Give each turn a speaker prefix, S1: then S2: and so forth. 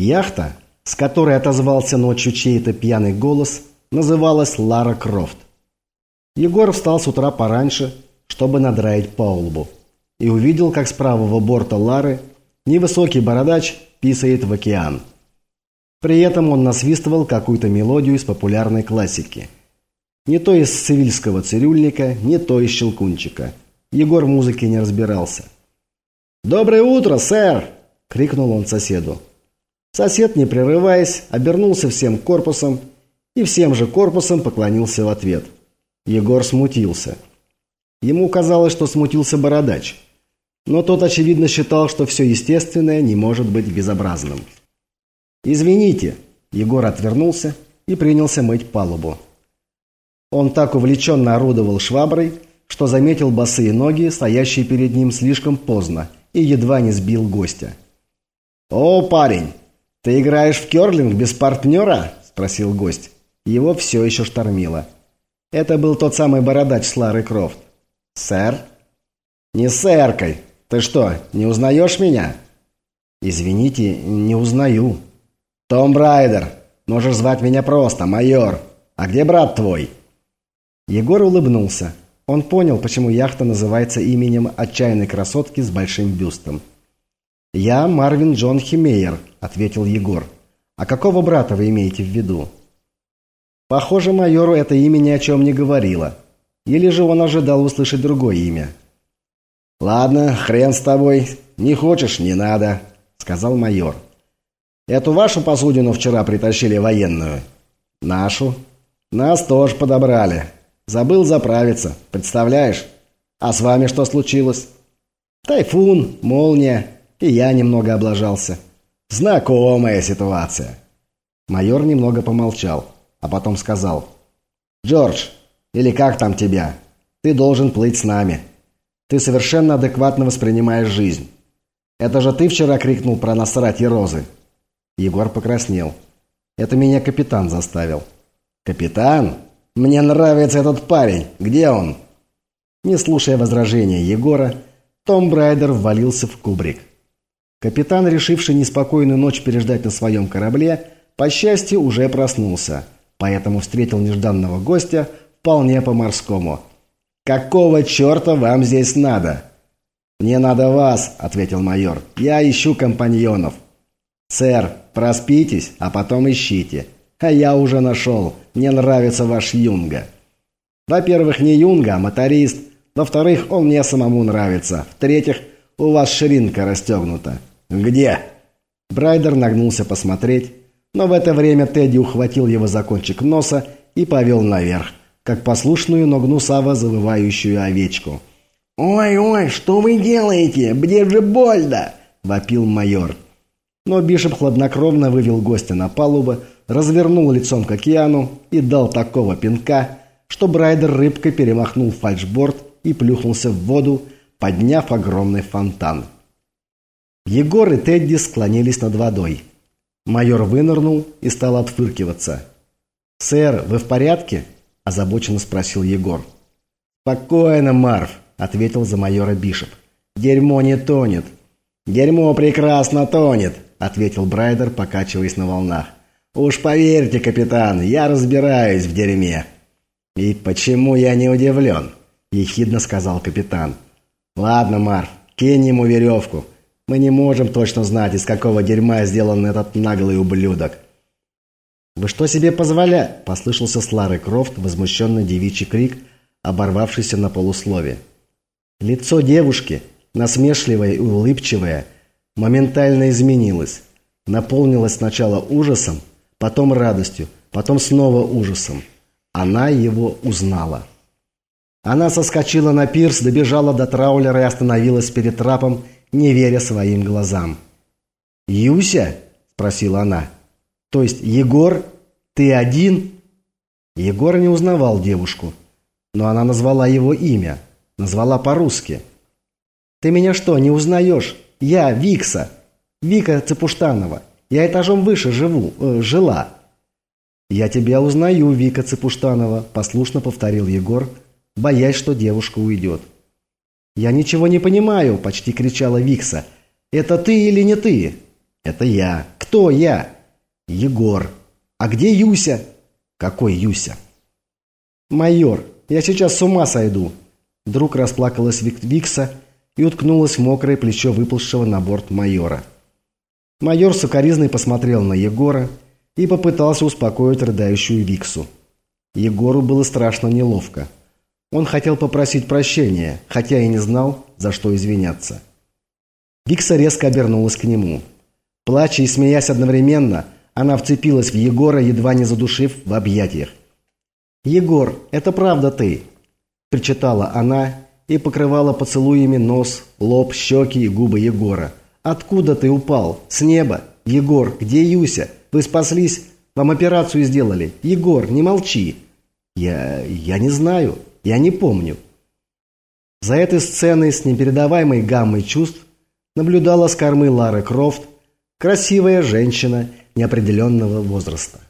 S1: Яхта, с которой отозвался ночью чей-то пьяный голос, называлась Лара Крофт. Егор встал с утра пораньше, чтобы надраить палубу, и увидел, как с правого борта Лары невысокий бородач писает в океан. При этом он насвистывал какую-то мелодию из популярной классики. Не то из цивильского цирюльника, не то из щелкунчика. Егор в музыке не разбирался. «Доброе утро, сэр!» – крикнул он соседу. Сосед, не прерываясь, обернулся всем корпусом и всем же корпусом поклонился в ответ. Егор смутился. Ему казалось, что смутился бородач. Но тот, очевидно, считал, что все естественное не может быть безобразным. «Извините», – Егор отвернулся и принялся мыть палубу. Он так увлеченно орудовал шваброй, что заметил босые ноги, стоящие перед ним слишком поздно, и едва не сбил гостя. «О, парень, ты играешь в керлинг без партнера?» – спросил гость. Его все еще штормило. Это был тот самый бородач с Лары Крофт. «Сэр?» «Не сэркой. Ты что, не узнаешь меня?» «Извините, не узнаю». «Том Брайдер. Можешь звать меня просто, майор. А где брат твой?» Егор улыбнулся. Он понял, почему яхта называется именем отчаянной красотки с большим бюстом. «Я Марвин Джон Химейер», — ответил Егор. «А какого брата вы имеете в виду?» Похоже, майору это имя ни о чем не говорило. Или же он ожидал услышать другое имя. «Ладно, хрен с тобой. Не хочешь – не надо», – сказал майор. «Эту вашу посудину вчера притащили военную?» «Нашу. Нас тоже подобрали. Забыл заправиться. Представляешь? А с вами что случилось?» «Тайфун, молния, и я немного облажался». «Знакомая ситуация». Майор немного помолчал а потом сказал. «Джордж, или как там тебя? Ты должен плыть с нами. Ты совершенно адекватно воспринимаешь жизнь. Это же ты вчера крикнул про насрать и розы?» Егор покраснел. «Это меня капитан заставил». «Капитан? Мне нравится этот парень. Где он?» Не слушая возражения Егора, том Брайдер ввалился в кубрик. Капитан, решивший неспокойную ночь переждать на своем корабле, по счастью, уже проснулся – поэтому встретил нежданного гостя вполне по-морскому. «Какого черта вам здесь надо?» «Мне надо вас», — ответил майор. «Я ищу компаньонов». «Сэр, проспитесь, а потом ищите. А я уже нашел. Мне нравится ваш юнга». «Во-первых, не юнга, а моторист. Во-вторых, он мне самому нравится. В-третьих, у вас ширинка расстегнута». «Где?» Брайдер нагнулся посмотреть, но в это время Тедди ухватил его за кончик носа и повел наверх, как послушную, но гнусаво завывающую овечку. «Ой-ой, что вы делаете? Мне же больно!» – вопил майор. Но Бишоп хладнокровно вывел гостя на палубу, развернул лицом к океану и дал такого пинка, что Брайдер рыбкой перемахнул фальшборд и плюхнулся в воду, подняв огромный фонтан. Егор и Тедди склонились над водой – Майор вынырнул и стал отфыркиваться. «Сэр, вы в порядке?» – озабоченно спросил Егор. «Спокойно, Марв», – ответил за майора Бишоп. «Дерьмо не тонет». «Дерьмо прекрасно тонет», – ответил Брайдер, покачиваясь на волнах. «Уж поверьте, капитан, я разбираюсь в дерьме». «И почему я не удивлен?» – ехидно сказал капитан. «Ладно, Марв, кинь ему веревку. Мы не можем точно знать, из какого дерьма сделан этот наглый ублюдок. «Вы что себе позволя?» – послышался с Лары Крофт возмущенный девичий крик, оборвавшийся на полуслове. Лицо девушки, насмешливое и улыбчивое, моментально изменилось. Наполнилось сначала ужасом, потом радостью, потом снова ужасом. Она его узнала. Она соскочила на пирс, добежала до траулера и остановилась перед трапом, не веря своим глазам. «Юся?» – спросила она. «То есть Егор? Ты один?» Егор не узнавал девушку, но она назвала его имя, назвала по-русски. «Ты меня что, не узнаешь? Я Викса, Вика Цепуштанова. Я этажом выше живу, э, жила». «Я тебя узнаю, Вика Цепуштанова», – послушно повторил Егор, боясь, что девушка уйдет. «Я ничего не понимаю!» – почти кричала Викса. «Это ты или не ты?» «Это я. Кто я? Егор. А где Юся? Какой Юся? Майор, я сейчас с ума сойду. Вдруг расплакалась Вик Викса и уткнулась в мокрое плечо выползшего на борт майора. Майор сукоризной посмотрел на Егора и попытался успокоить рыдающую Виксу. Егору было страшно неловко. Он хотел попросить прощения, хотя и не знал, за что извиняться. Викса резко обернулась к нему. Плача и смеясь одновременно, она вцепилась в Егора, едва не задушив в объятиях. «Егор, это правда ты!» – причитала она и покрывала поцелуями нос, лоб, щеки и губы Егора. «Откуда ты упал? С неба? Егор, где Юся? Вы спаслись? Вам операцию сделали? Егор, не молчи!» «Я... я не знаю. Я не помню». За этой сценой с непередаваемой гаммой чувств наблюдала с кормы Лары Крофт, красивая женщина неопределенного возраста.